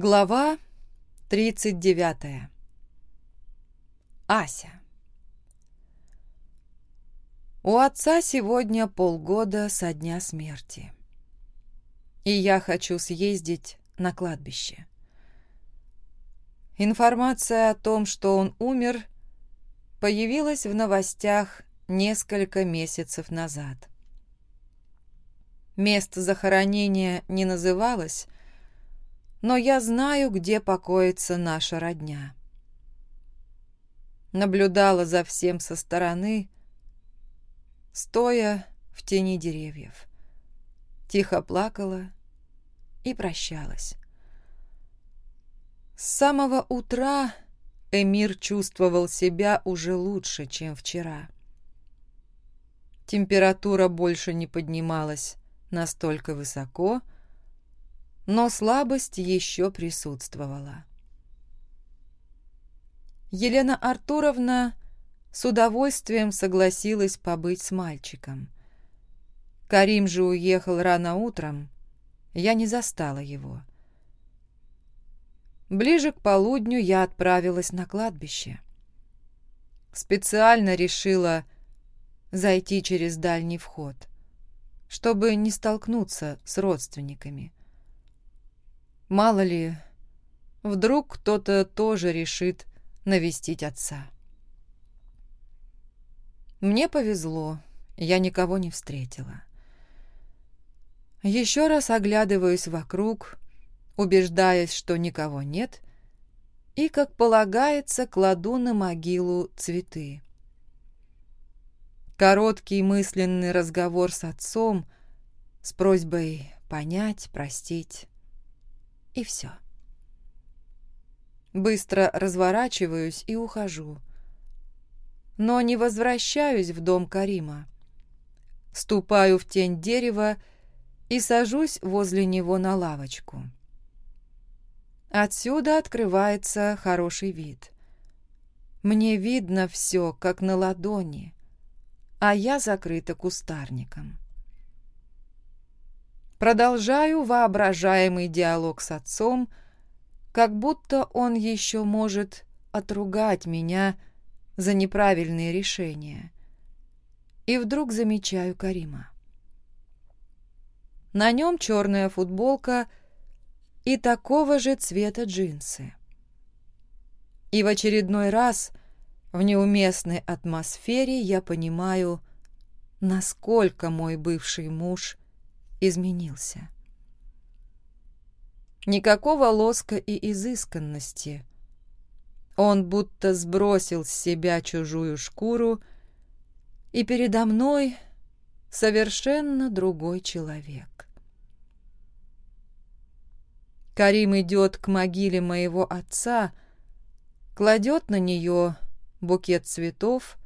Глава 39. Ася. У отца сегодня полгода со дня смерти. И я хочу съездить на кладбище. Информация о том, что он умер, появилась в новостях несколько месяцев назад. Место захоронения не называлось, но я знаю, где покоится наша родня. Наблюдала за всем со стороны, стоя в тени деревьев. Тихо плакала и прощалась. С самого утра Эмир чувствовал себя уже лучше, чем вчера. Температура больше не поднималась настолько высоко, что но слабость еще присутствовала. Елена Артуровна с удовольствием согласилась побыть с мальчиком. Карим же уехал рано утром, я не застала его. Ближе к полудню я отправилась на кладбище. Специально решила зайти через дальний вход, чтобы не столкнуться с родственниками. Мало ли, вдруг кто-то тоже решит навестить отца. Мне повезло, я никого не встретила. Еще раз оглядываюсь вокруг, убеждаясь, что никого нет, и, как полагается, кладу на могилу цветы. Короткий мысленный разговор с отцом с просьбой понять, простить и все. Быстро разворачиваюсь и ухожу. Но не возвращаюсь в дом Карима. Ступаю в тень дерева и сажусь возле него на лавочку. Отсюда открывается хороший вид. Мне видно все, как на ладони, а я закрыта кустарником. Продолжаю воображаемый диалог с отцом, как будто он еще может отругать меня за неправильные решения. И вдруг замечаю Карима. На нем черная футболка и такого же цвета джинсы. И в очередной раз в неуместной атмосфере я понимаю, насколько мой бывший муж изменился. Никакого лоска и изысканности. Он будто сбросил с себя чужую шкуру, и передо мной совершенно другой человек. Карим идет к могиле моего отца, кладет на нее букет цветов,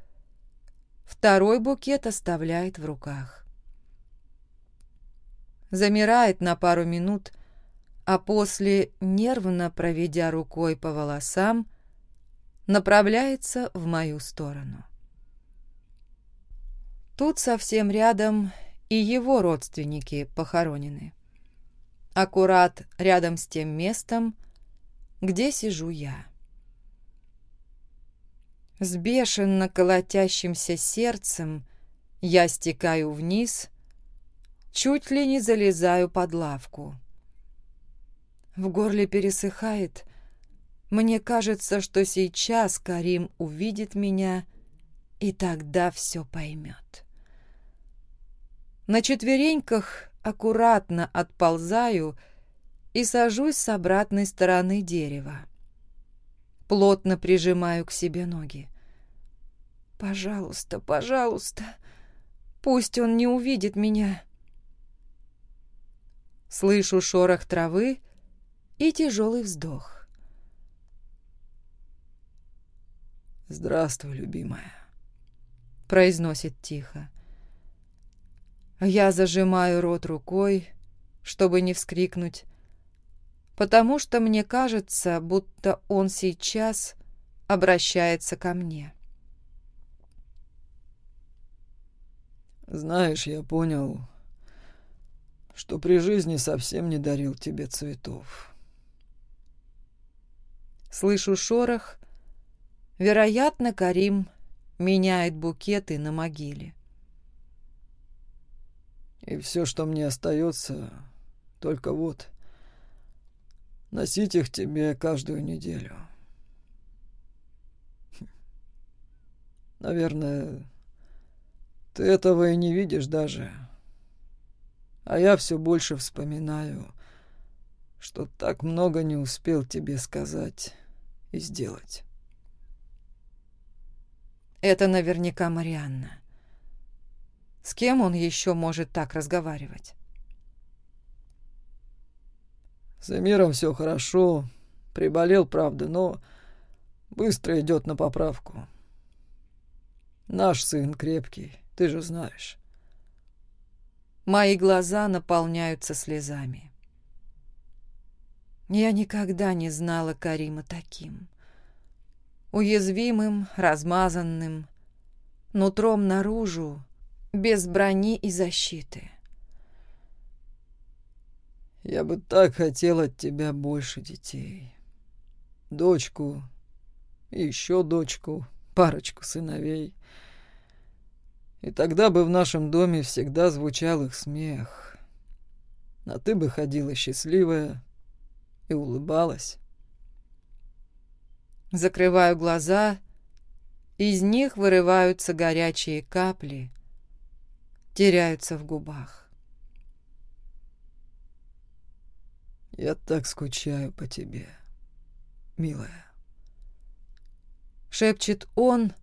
второй букет оставляет в руках замирает на пару минут, а после нервно проведя рукой по волосам, направляется в мою сторону. Тут совсем рядом и его родственники похоронены. Аккурат рядом с тем местом, где сижу я. С бешено колотящимся сердцем я стекаю вниз чуть ли не залезаю под лавку. В горле пересыхает. Мне кажется, что сейчас Карим увидит меня, и тогда все поймет. На четвереньках аккуратно отползаю и сажусь с обратной стороны дерева. Плотно прижимаю к себе ноги. «Пожалуйста, пожалуйста, пусть он не увидит меня». слышу шорох травы и тяжелый вздох. «Здравствуй, любимая», — произносит тихо. Я зажимаю рот рукой, чтобы не вскрикнуть, потому что мне кажется, будто он сейчас обращается ко мне. «Знаешь, я понял, что при жизни совсем не дарил тебе цветов. Слышу шорох. Вероятно, Карим меняет букеты на могиле. И все, что мне остается, только вот носить их тебе каждую неделю. Наверное, ты этого и не видишь даже. — а я все больше вспоминаю, что так много не успел тебе сказать и сделать. Это наверняка Марианна. С кем он еще может так разговаривать? С Эмиром все хорошо. Приболел, правда, но быстро идет на поправку. Наш сын крепкий, ты же знаешь. Мои глаза наполняются слезами. Я никогда не знала Карима таким. Уязвимым, размазанным, нутром наружу, без брони и защиты. Я бы так хотел от тебя больше детей. Дочку, еще дочку, парочку сыновей. И тогда бы в нашем доме всегда звучал их смех. А ты бы ходила счастливая и улыбалась. Закрываю глаза, из них вырываются горячие капли, теряются в губах. «Я так скучаю по тебе, милая», — шепчет он, —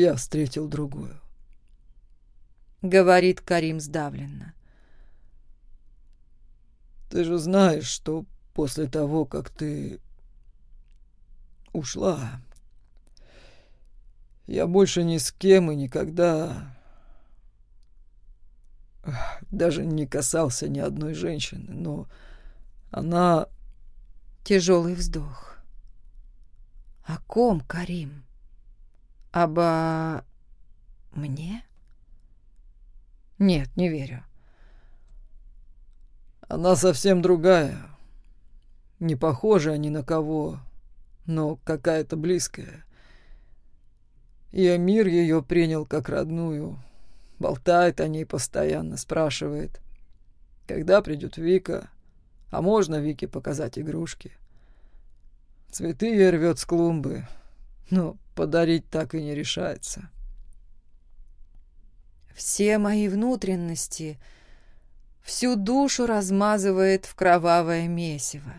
Я встретил другую. Говорит Карим сдавленно. Ты же знаешь, что после того, как ты ушла, я больше ни с кем и никогда даже не касался ни одной женщины, но она... Тяжелый вздох. О ком, Карим? — Обо... мне? Нет, не верю. Она совсем другая. Не похожая ни на кого, но какая-то близкая. И Амир ее принял как родную. Болтает о ней постоянно, спрашивает, когда придет Вика, подарить так и не решается. Все мои внутренности, всю душу размазывает в кровавое месиво.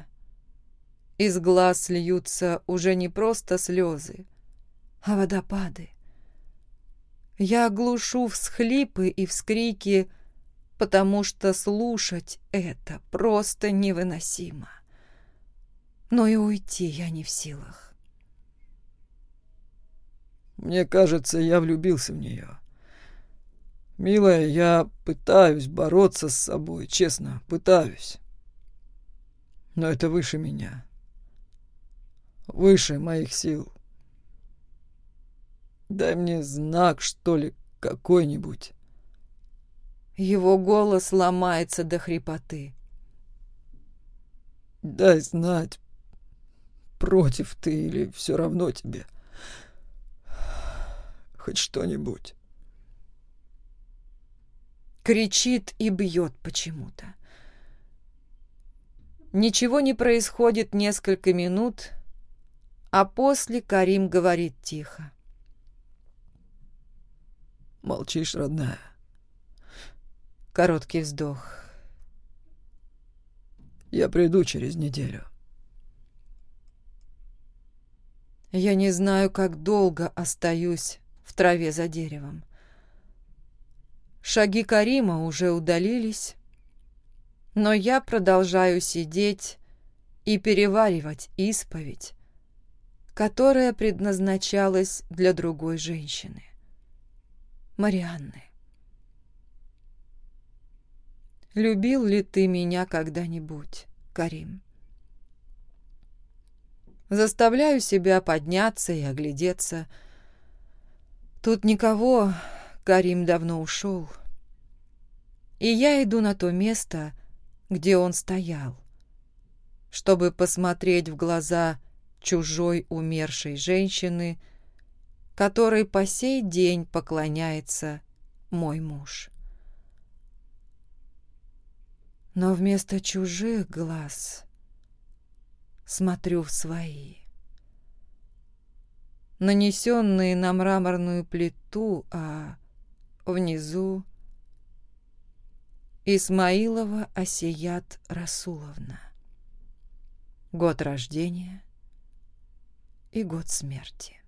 Из глаз льются уже не просто слезы, а водопады. Я глушу всхлипы и вскрики, потому что слушать это просто невыносимо. Но и уйти я не в силах. Мне кажется, я влюбился в нее. Милая, я пытаюсь бороться с собой, честно, пытаюсь. Но это выше меня. Выше моих сил. Дай мне знак, что ли, какой-нибудь. Его голос ломается до хрипоты. Дай знать, против ты или все равно тебе. — хоть что-нибудь. Кричит и бьет почему-то. Ничего не происходит несколько минут, а после Карим говорит тихо. Молчишь, родная. Короткий вздох. Я приду через неделю. Я не знаю, как долго остаюсь в траве за деревом. Шаги Карима уже удалились, но я продолжаю сидеть и переваривать исповедь, которая предназначалась для другой женщины. Марианны. Любил ли ты меня когда-нибудь, Карим? Заставляю себя подняться и оглядеться. Тут никого, Карим давно ушел. И я иду на то место, где он стоял, чтобы посмотреть в глаза чужой умершей женщины, которой по сей день поклоняется мой муж. Но вместо чужих глаз смотрю в свои. Нанесенные на мраморную плиту, а внизу Исмаилова Асият Расуловна. Год рождения и год смерти.